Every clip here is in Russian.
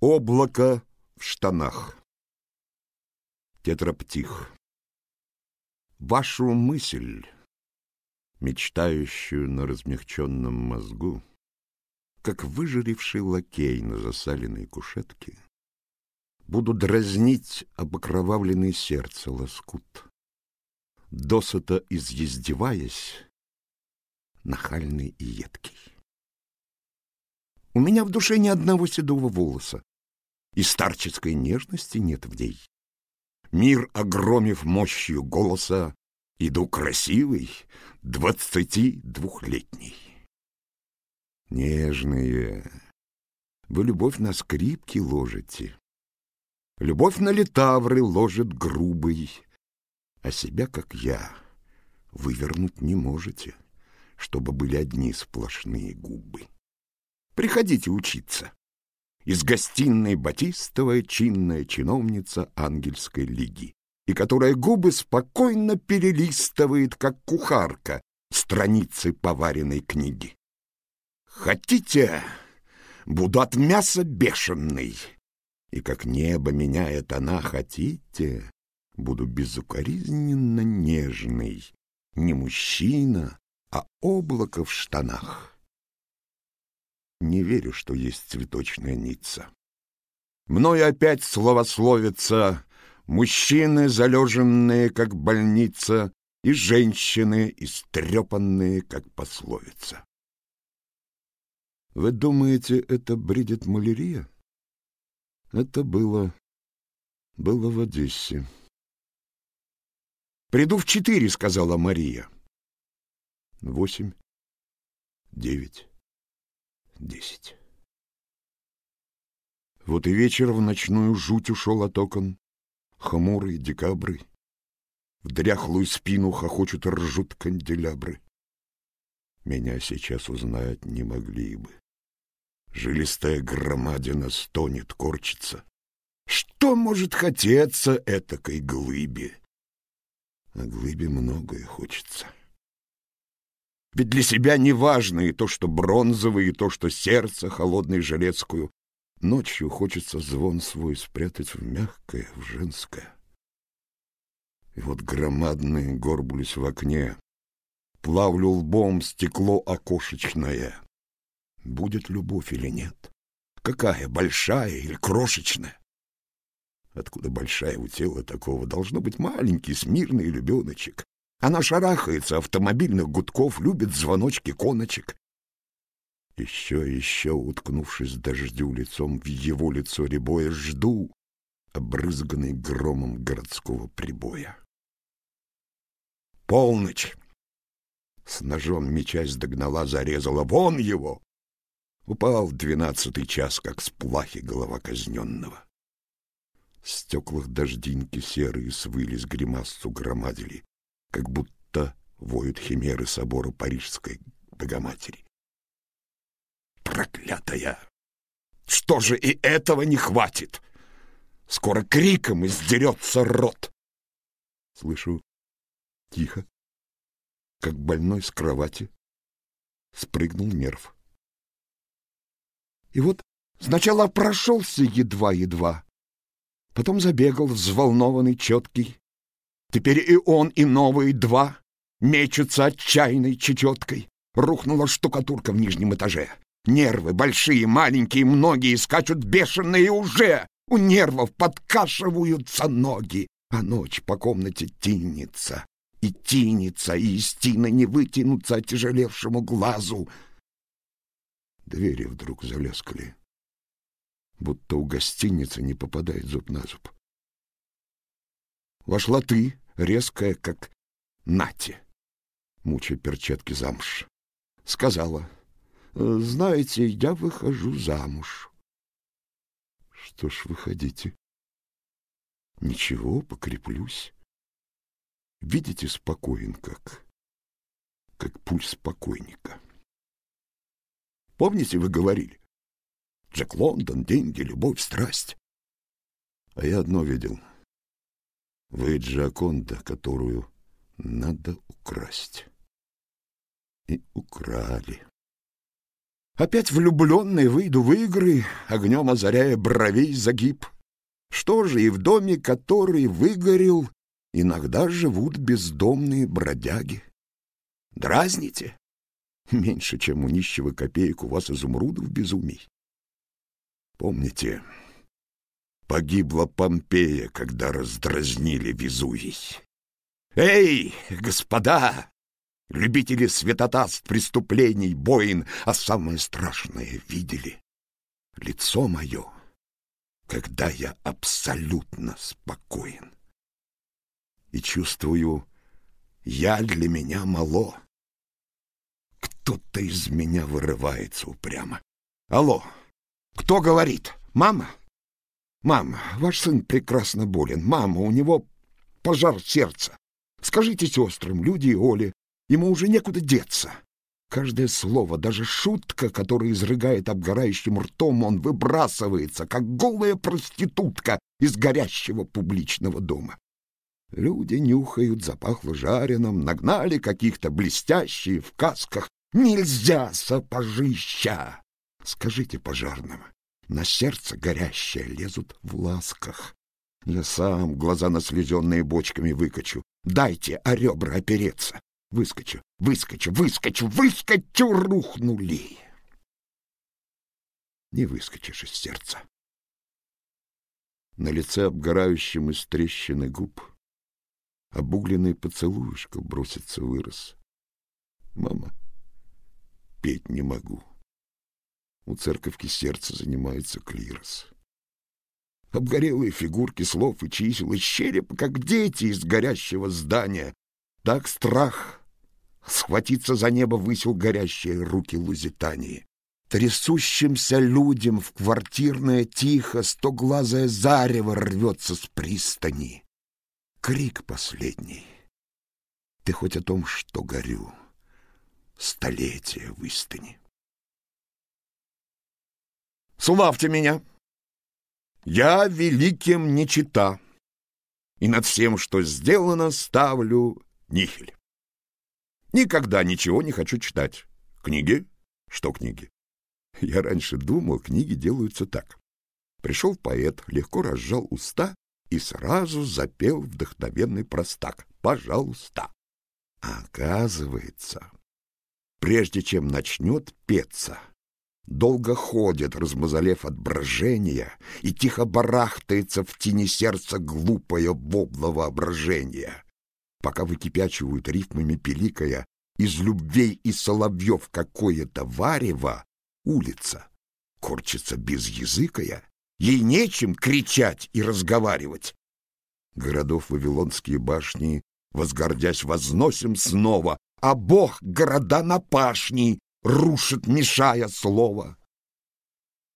Облако в штанах. Тетраптих. Вашу мысль, мечтающую на размягченном мозгу, как выжаривший лакей на засаленной кушетке, буду дразнить обокровавленное сердце лоскут, досыта изъездеваясь, нахальный и едкий. У меня в душе ни одного седого волоса, и старческой нежности нет в ней. Мир, огромив мощью голоса, иду красивый, двадцати двухлетний. Нежные, вы любовь на скрипки ложите, любовь на литавры ложит грубый, а себя, как я, вывернуть не можете, чтобы были одни сплошные губы. Приходите учиться из гостиной Батистовая чинная чиновница ангельской лиги, и которая губы спокойно перелистывает, как кухарка, страницы поваренной книги. Хотите, буду от мяса бешеный, и как небо меняет она, хотите, буду безукоризненно нежный, не мужчина, а облако в штанах. Не верю, что есть цветочная Ницца. Мною опять словословятся мужчины, залеженные, как больница, и женщины, истрепанные, как пословица. Вы думаете, это бредит малярия? Это было... было в Одессе. «Приду в четыре», — сказала Мария. Восемь, девять десять. Вот и вечер в ночную жуть ушел от окон, хмурый, декабры. В дряхлую спину хохочут и ржут канделябры. Меня сейчас узнать не могли бы. Жилистая громадина стонет, корчится. Что может хотеться этакой глыбе? А глыбе многое хочется. Ведь для себя не важно и то, что бронзовый, и то, что сердце холодной жилецкую. Ночью хочется звон свой спрятать в мягкое, в женское. И вот громадный горбулюсь в окне, плавлю лбом стекло окошечное. Будет любовь или нет? Какая, большая или крошечная? Откуда большая у тела такого? Должно быть маленький, смирный ребеночек, она шарахается автомобильных гудков, любит звоночки коночек. Еще, еще, уткнувшись дождю лицом в его лицо ребоя, жду, обрызганный громом городского прибоя. Полночь! С ножом мечась догнала, зарезала. Вон его! Упал в двенадцатый час, как с плахи голова казненного. В стеклах дождинки серые свылись, гримасцу громадили как будто воют химеры собора Парижской Богоматери. Проклятая! Что же и этого не хватит? Скоро криком издерется рот. Слышу тихо, как больной с кровати спрыгнул нерв. И вот сначала прошелся едва-едва, потом забегал взволнованный, четкий, Теперь и он, и новые два мечутся отчаянной чечеткой. Рухнула штукатурка в нижнем этаже. Нервы большие, маленькие, многие скачут бешеные уже. У нервов подкашиваются ноги, а ночь по комнате тинется. И тинется, и из не вытянуться отяжелевшему глазу. Двери вдруг залескали, будто у гостиницы не попадает зуб на зуб. Вошла ты, резкая, как Нати, мучая перчатки замуж. Сказала, знаете, я выхожу замуж. Что ж, выходите. Ничего, покреплюсь. Видите, спокоен как, как пульс покойника. Помните, вы говорили? Джек Лондон, деньги, любовь, страсть. А я одно видел — вы Джаконда, которую надо украсть. И украли. Опять влюбленный выйду в игры, огнем озаряя бровей загиб. Что же, и в доме, который выгорел, иногда живут бездомные бродяги. Дразните? Меньше, чем у нищего копеек у вас изумрудов безумий. Помните, погибла Помпея, когда раздразнили Везувий. Эй, господа, любители святотатств, преступлений, боин, а самое страшное видели лицо мое, когда я абсолютно спокоен. И чувствую, я для меня мало. Кто-то из меня вырывается упрямо. Алло, кто говорит? Мама? Мама, ваш сын прекрасно болен. Мама, у него пожар сердца. Скажите сестрам, люди и Оле, ему уже некуда деться. Каждое слово, даже шутка, которая изрыгает обгорающим ртом, он выбрасывается, как голая проститутка из горящего публичного дома. Люди нюхают, запахло жареным, нагнали каких-то блестящие в касках. Нельзя, сапожища! Скажите пожарным, на сердце горящее лезут в ласках. Я сам глаза наслезенные бочками выкачу. Дайте о ребра опереться. Выскочу, выскочу, выскочу, выскочу, рухнули. Не выскочишь из сердца. На лице обгорающем из трещины губ обугленный поцелуюшка бросится вырос. Мама, петь не могу. У церковки сердце занимается клирос. Обгорелые фигурки слов и чисел из черепа, как дети из горящего здания. Так страх схватиться за небо высел горящие руки Лузитании. Трясущимся людям в квартирное тихо стоглазое зарево рвется с пристани. Крик последний. Ты хоть о том, что горю, столетие выстани. Славьте меня! Я великим не чита, и над всем, что сделано, ставлю нихель. Никогда ничего не хочу читать. Книги? Что книги? Я раньше думал, книги делаются так. Пришел поэт, легко разжал уста и сразу запел вдохновенный простак. Пожалуйста. А оказывается, прежде чем начнет петься, долго ходит, размазалев от брожения, и тихо барахтается в тени сердца глупое вобло воображения. Пока выкипячивают рифмами пеликая из любвей и соловьев какое-то варево, улица корчится безязыкая, ей нечем кричать и разговаривать. Городов вавилонские башни, возгордясь, возносим снова, а Бог города на пашни рушит, мешая слово.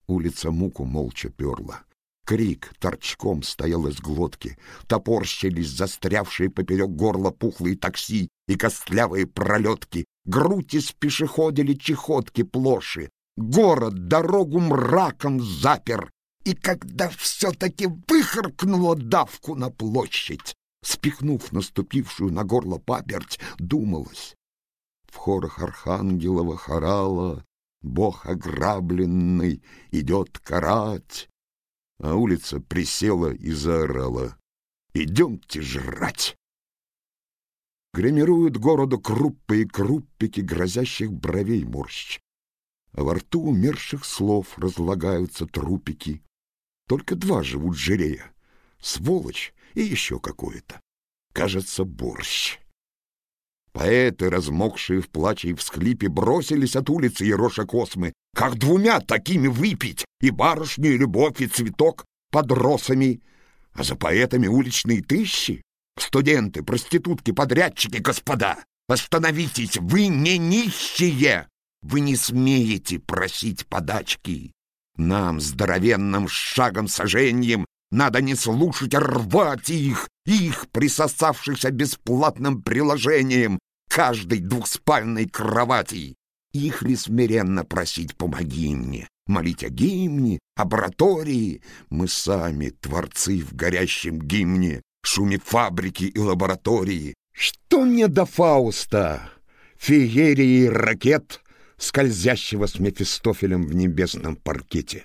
Улица муку молча перла. Крик торчком стоял из глотки, топорщились застрявшие поперек горла пухлые такси и костлявые пролетки, грудь из пешеходили чехотки плоши. Город дорогу мраком запер, и когда все-таки выхаркнуло давку на площадь, спихнув наступившую на горло паперть, думалось, в хорах архангелова хорала Бог ограбленный идет карать, а улица присела и заорала «Идемте жрать!» Гримируют городу круппы и круппики грозящих бровей морщ, а во рту умерших слов разлагаются трупики. Только два живут жирея — сволочь и еще какое-то. Кажется, борщ. Поэты, размокшие в плаче и всхлипе, бросились от улицы Ероша Космы. Как двумя такими выпить? И барышню, и любовь, и цветок под росами. А за поэтами уличные тысячи? Студенты, проститутки, подрядчики, господа! Остановитесь, вы не нищие! Вы не смеете просить подачки. Нам, здоровенным шагом сожжением, надо не слушать, а рвать их, их, присосавшихся бесплатным приложением каждой двухспальной кровати. Их ли смиренно просить «помоги мне», молить о гимне, лаборатории? Мы сами творцы в горящем гимне, шуме фабрики и лаборатории. Что мне до Фауста, феерии ракет, скользящего с Мефистофелем в небесном паркете.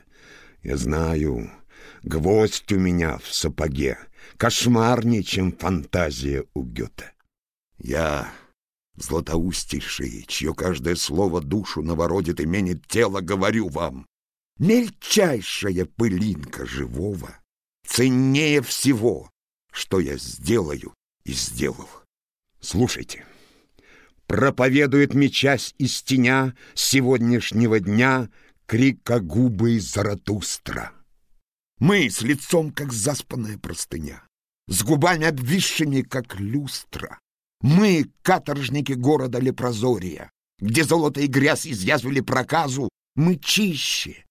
Я знаю, гвоздь у меня в сапоге, кошмарнее, чем фантазия у Гёте. Я златоустейший, чье каждое слово душу навородит и менит тело, говорю вам, мельчайшая пылинка живого ценнее всего, что я сделаю и сделал. Слушайте, проповедует мечась из теня сегодняшнего дня крикогубый Заратустра. Мы с лицом, как заспанная простыня, с губами обвисшими, как люстра. Мы — каторжники города Лепрозория, где золото и грязь изъязвили проказу. Мы чище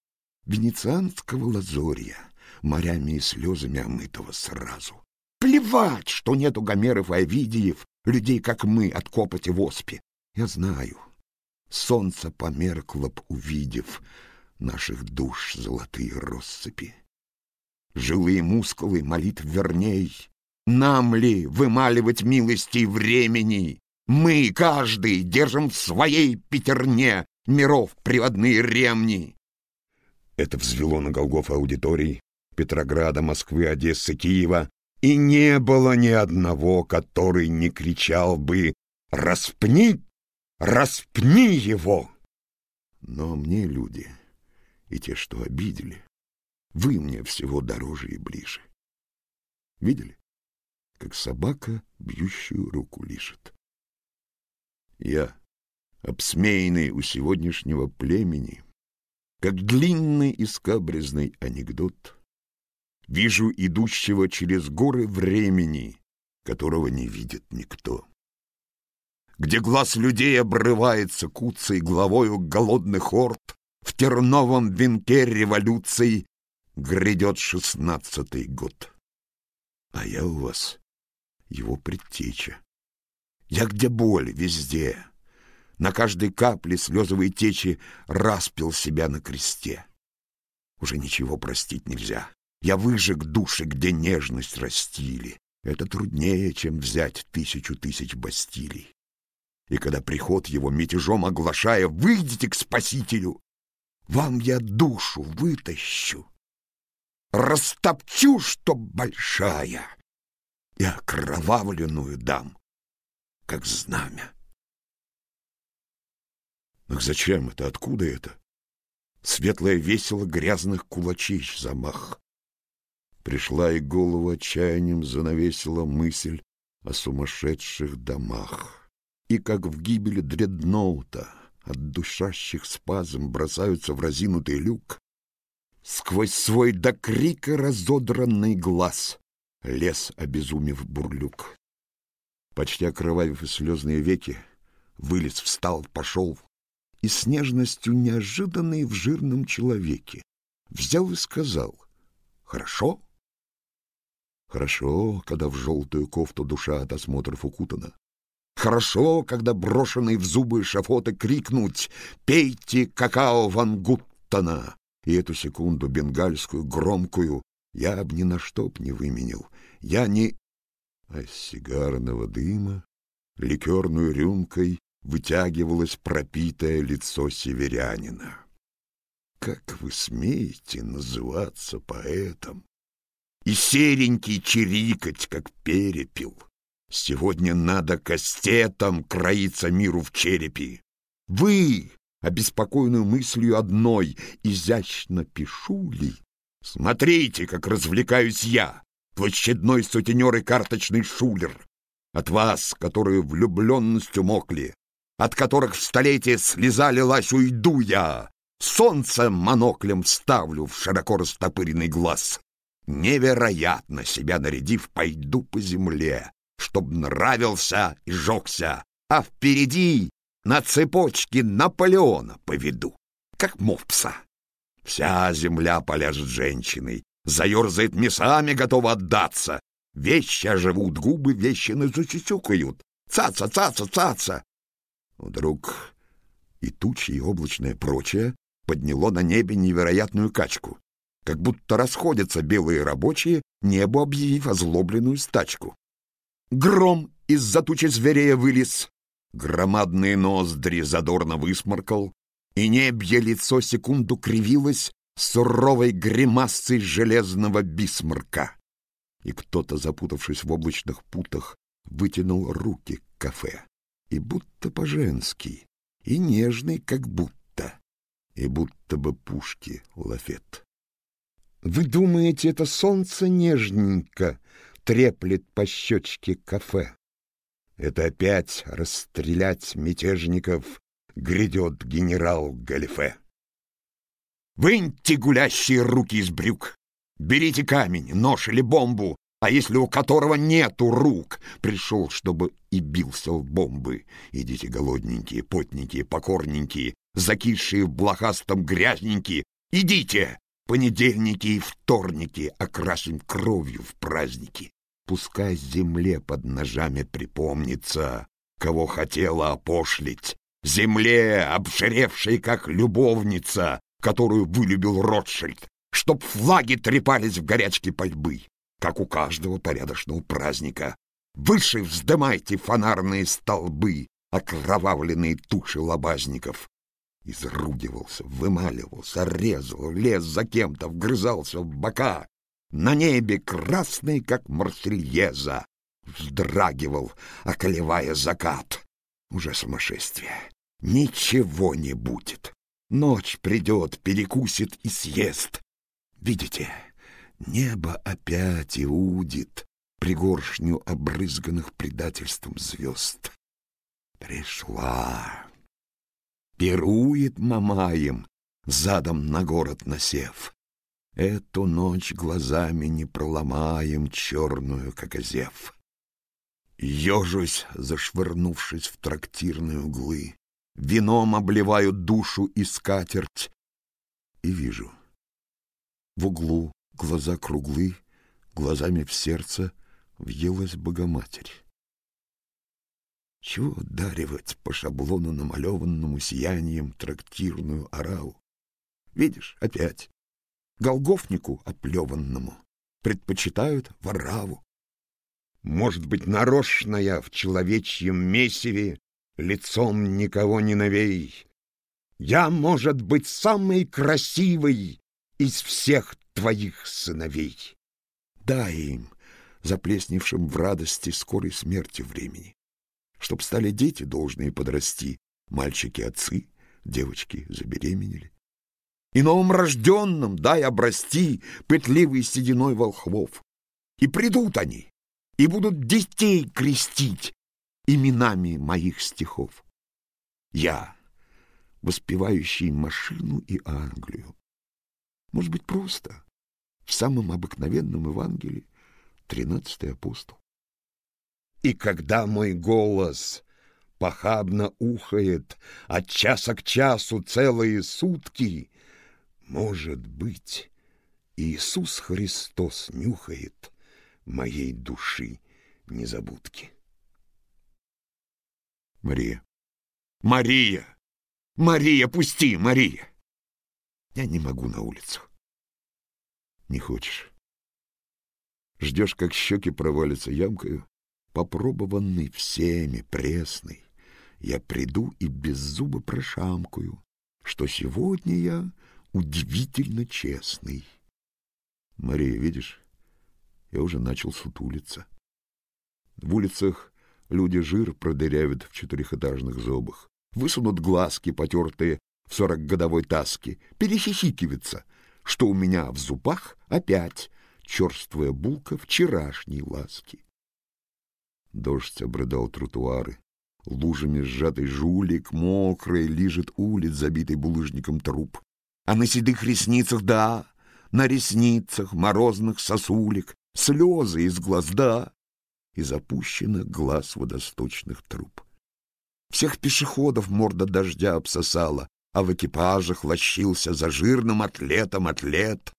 венецианского лазория, морями и слезами омытого сразу. Плевать, что нету Гомеров и Овидиев, людей, как мы, от копоти в оспе. Я знаю, солнце померкло б, увидев наших душ золотые россыпи. Живые мускулы молитв верней. Нам ли вымаливать милости времени? Мы, каждый, держим в своей пятерне миров приводные ремни. Это взвело на Голгоф аудиторий Петрограда, Москвы, Одессы, Киева, и не было ни одного, который не кричал бы «Распни! Распни его!» Но мне люди, и те, что обидели, вы мне всего дороже и ближе. Видели, как собака бьющую руку лишит? Я, обсмеянный у сегодняшнего племени, как длинный и скабрезный анекдот, Вижу идущего через горы времени, которого не видит никто. Где глаз людей обрывается куцей главою голодных орд, в терновом венке революции грядет шестнадцатый год. А я у вас его предтеча. Я где боль, везде. На каждой капле слезовой течи распил себя на кресте. Уже ничего простить нельзя. Я выжег души, где нежность растили. Это труднее, чем взять тысячу тысяч бастилий. И когда приход его мятежом оглашая, выйдите к Спасителю, вам я душу вытащу, растопчу, чтоб большая, и окровавленную дам, как знамя. Ах, зачем это? Откуда это? Светлое весело грязных кулачей замах. Пришла и голову отчаянием занавесила мысль о сумасшедших домах. И как в гибели дредноута от душащих спазм бросаются в разинутый люк, сквозь свой до крика разодранный глаз лес, обезумев бурлюк. Почти окровавив и слезные веки, вылез, встал, пошел, и с нежностью неожиданной в жирном человеке взял и сказал «Хорошо?» Хорошо, когда в желтую кофту душа от осмотров укутана. Хорошо, когда брошенный в зубы шафоты крикнуть «Пейте какао Ван Гуттона!» И эту секунду бенгальскую, громкую, я б ни на что б не выменил. Я не... А с сигарного дыма ликерную рюмкой вытягивалось пропитое лицо северянина. Как вы смеете называться поэтом? и серенький чирикать, как перепел. Сегодня надо кастетом кроиться миру в черепе. Вы, обеспокоенную мыслью одной, изящно пишу ли? Смотрите, как развлекаюсь я, площадной сутенер и карточный шулер. От вас, которые влюбленностью мокли, от которых в столетие слеза лилась, уйду я. Солнце моноклем ставлю в широко растопыренный глаз. Невероятно себя нарядив, пойду по земле, чтоб нравился и жегся, а впереди на цепочке Наполеона поведу, как мопса. Вся земля поляжет женщиной, заерзает мясами, готова отдаться. Вещи оживут, губы вещины засюсюкают. Цаца, цаца, цаца. Вдруг и тучи, и облачное прочее подняло на небе невероятную качку как будто расходятся белые рабочие, небо объявив озлобленную стачку. Гром из-за тучи зверея вылез, громадные ноздри задорно высморкал, и небье лицо секунду кривилось суровой гримасой железного бисмарка. И кто-то, запутавшись в облачных путах, вытянул руки к кафе. И будто по-женски, и нежный, как будто, и будто бы пушки лафет. Вы думаете, это солнце нежненько треплет по щечке кафе? Это опять расстрелять мятежников грядет генерал Галифе. Выньте гулящие руки из брюк, берите камень, нож или бомбу, а если у которого нету рук, пришел, чтобы и бился в бомбы. Идите голодненькие, потненькие, покорненькие, закисшие в блохастом грязненькие, идите! Понедельники и вторники окрасим кровью в праздники. Пускай земле под ножами припомнится, кого хотела опошлить. Земле, обширевшей как любовница, которую вылюбил Ротшильд, чтоб флаги трепались в горячке пальбы, как у каждого порядочного праздника. Выше вздымайте фонарные столбы, окровавленные туши лобазников. Изругивался, вымаливался, резал, лез за кем-то, вгрызался в бока, на небе красный, как марсельеза, вздрагивал, околевая закат. Уже сумасшествие. Ничего не будет. Ночь придет, перекусит и съест. Видите, небо опять иудит пригоршню обрызганных предательством звезд. Пришла. Пирует Мамаем, задом на город насев. Эту ночь глазами не проломаем черную, как озев. Ежусь, зашвырнувшись в трактирные углы, Вином обливаю душу и скатерть. И вижу. В углу глаза круглы, Глазами в сердце въелась Богоматерь. Чего даривать по шаблону намалеванному сиянием трактирную ораву? Видишь, опять голгофнику оплеванному, предпочитают вораву. Может быть, нарочная в человечьем месиве лицом никого не новей. Я, может быть, самый красивый из всех твоих сыновей. Дай им, заплесневшим в радости скорой смерти времени, чтоб стали дети должные подрасти, мальчики-отцы, девочки забеременели и новым рожденным дай обрасти пытливый сединой волхвов. И придут они, и будут детей крестить именами моих стихов. Я, воспевающий машину и Англию. Может быть, просто в самом обыкновенном Евангелии тринадцатый апостол. И когда мой голос похабно ухает от часа к часу целые сутки, может быть, Иисус Христос нюхает моей души незабудки. Мария. Мария! Мария, пусти, Мария! Я не могу на улицу. Не хочешь. Ждешь, как щеки провалятся ямкою, попробованный всеми, пресный. Я приду и без зуба прошамкую, что сегодня я удивительно честный. Мария, видишь, я уже начал сутулиться. В улицах люди жир продырявят в четырехэтажных зубах, высунут глазки, потертые в сорокгодовой таске, перехихикиваются, что у меня в зубах опять черствая булка вчерашней ласки. Дождь обрыдал тротуары, лужами сжатый жулик, мокрый, лижет улиц, забитый булыжником труп. А на седых ресницах, да, на ресницах морозных сосулек, слезы из глаз, да, и запущенных глаз водосточных труб. Всех пешеходов морда дождя обсосала, а в экипажах лощился за жирным атлетом атлет.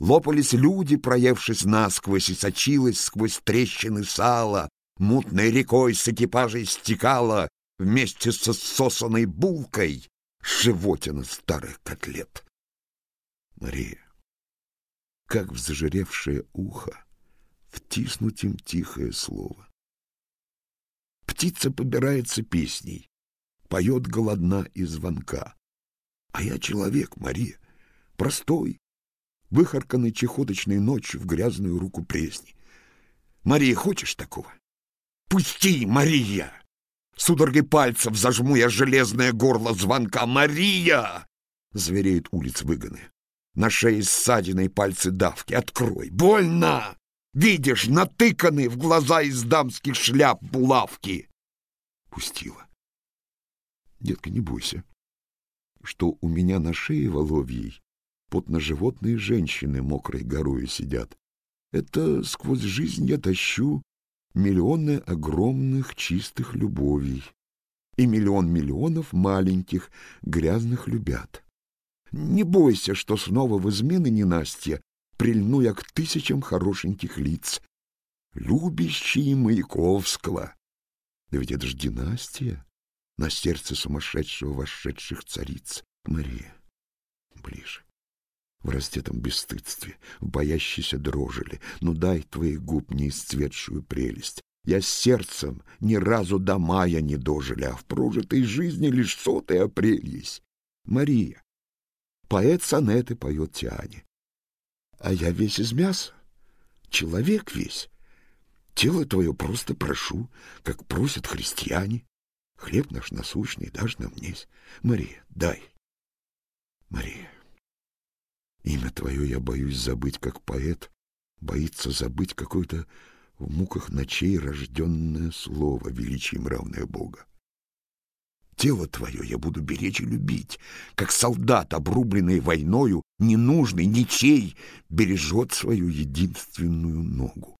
Лопались люди, проевшись насквозь, и сочилась сквозь трещины сала, мутной рекой с экипажей стекала вместе со сосанной булкой животина старых котлет. Мария, как в зажиревшее ухо втиснуть им тихое слово. Птица побирается песней, поет голодна и звонка. А я человек, Мария, простой, выхарканный чехоточной ночью в грязную руку пресни. Мария, хочешь такого? Пусти, Мария! Судорогой пальцев зажму я железное горло звонка. Мария! Звереют улиц выгоны. На шее ссадины пальцы давки. Открой! Больно! Видишь, натыканы в глаза из дамских шляп булавки. Пустила. Детка, не бойся, что у меня на шее воловьей потно-животные женщины мокрой горою сидят. Это сквозь жизнь я тащу миллионы огромных чистых любовей и миллион миллионов маленьких грязных любят. Не бойся, что снова в измены ненастья прильну я к тысячам хорошеньких лиц, любящие Маяковского. Да ведь это ж династия на сердце сумасшедшего вошедших цариц. Мария, ближе. В растетом бесстыдстве, в боящейся дрожили, ну дай твоих губ неисцветшую прелесть. Я с сердцем ни разу до мая не дожили, а в прожитой жизни лишь сотый апрель есть. Мария, поэт сонеты поет Тиане. А я весь из мяса, человек весь. Тело твое просто прошу, как просят христиане. Хлеб наш насущный дашь нам несть. Мария, дай. Мария, имя твое я боюсь забыть, как поэт боится забыть какое-то в муках ночей рожденное слово, величием равное Бога. Тело твое я буду беречь и любить, как солдат, обрубленный войною, ненужный, ничей, бережет свою единственную ногу.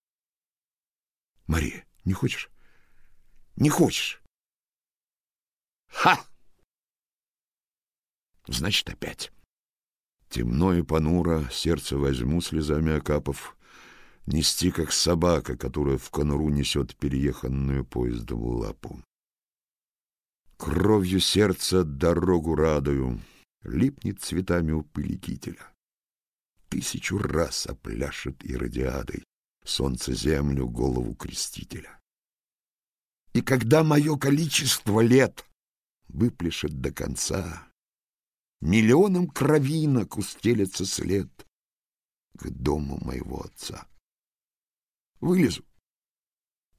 Мария, не хочешь? Не хочешь? Ха! Значит, опять. Темно и понуро сердце возьму слезами окапов, нести, как собака, которая в конуру несет перееханную поездом лапу. Кровью сердца дорогу радую, липнет цветами у пыли кителя. Тысячу раз опляшет иродиадой солнце землю голову крестителя. И когда мое количество лет выплешет до конца, миллионом кровинок устелится след к дому моего отца. Вылезу,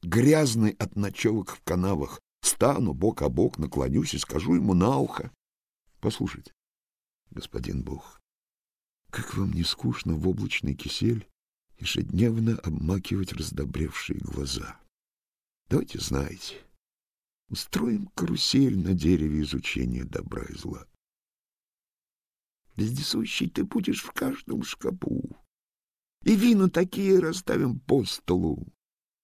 грязный от ночевок в канавах, стану бок о бок, наклонюсь и скажу ему на ухо. Послушайте, господин Бог, как вам не скучно в облачный кисель ежедневно обмакивать раздобревшие глаза? Давайте знаете, устроим карусель на дереве изучения добра и зла. Вездесущий ты будешь в каждом шкапу, и вина такие расставим по столу,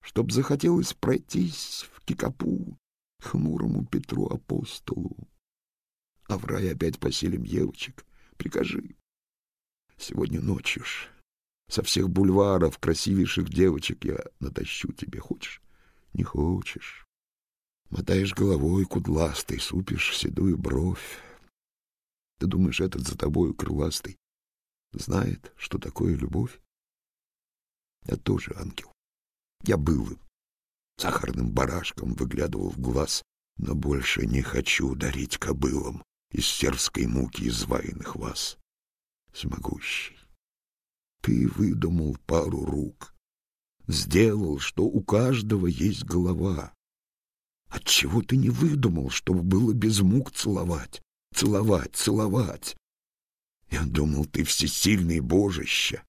чтоб захотелось пройтись в кикапу хмурому Петру апостолу. А в рай опять поселим девочек. Прикажи. Сегодня ночью ж со всех бульваров красивейших девочек я натащу тебе. Хочешь? Не хочешь. Мотаешь головой кудластой, супишь седую бровь. Ты думаешь, этот за тобою крыластый знает, что такое любовь? Я тоже ангел. Я был им. Сахарным барашком выглядывал в глаз, но больше не хочу дарить кобылам из сербской муки изваянных вас. Всемогущий, ты выдумал пару рук, сделал, что у каждого есть голова. Отчего ты не выдумал, чтобы было без мук целовать, целовать, целовать? Я думал, ты всесильный божище,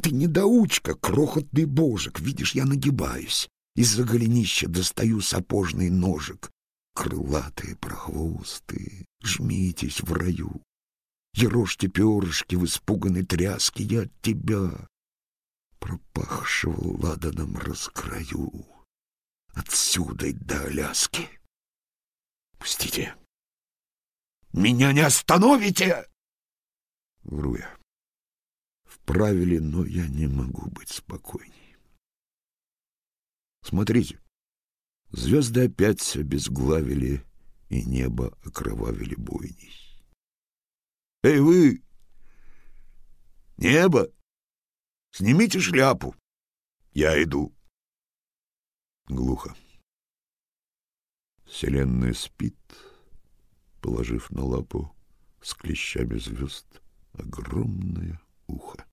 ты недоучка, крохотный божик. Видишь, я нагибаюсь. Из-за голенища достаю сапожный ножик. Крылатые прохвосты, жмитесь в раю. Ерошьте перышки в испуганной тряске. Я от тебя, пропахшего ладаном, раскрою. Отсюда до Аляски. Пустите. Меня не остановите! Вру я правили, но я не могу быть спокойней. Смотрите, звезды опять обезглавили, и небо окровавили бойней. Эй, вы! Небо! Снимите шляпу! Я иду. Глухо. Вселенная спит, положив на лапу с клещами звезд огромное ухо.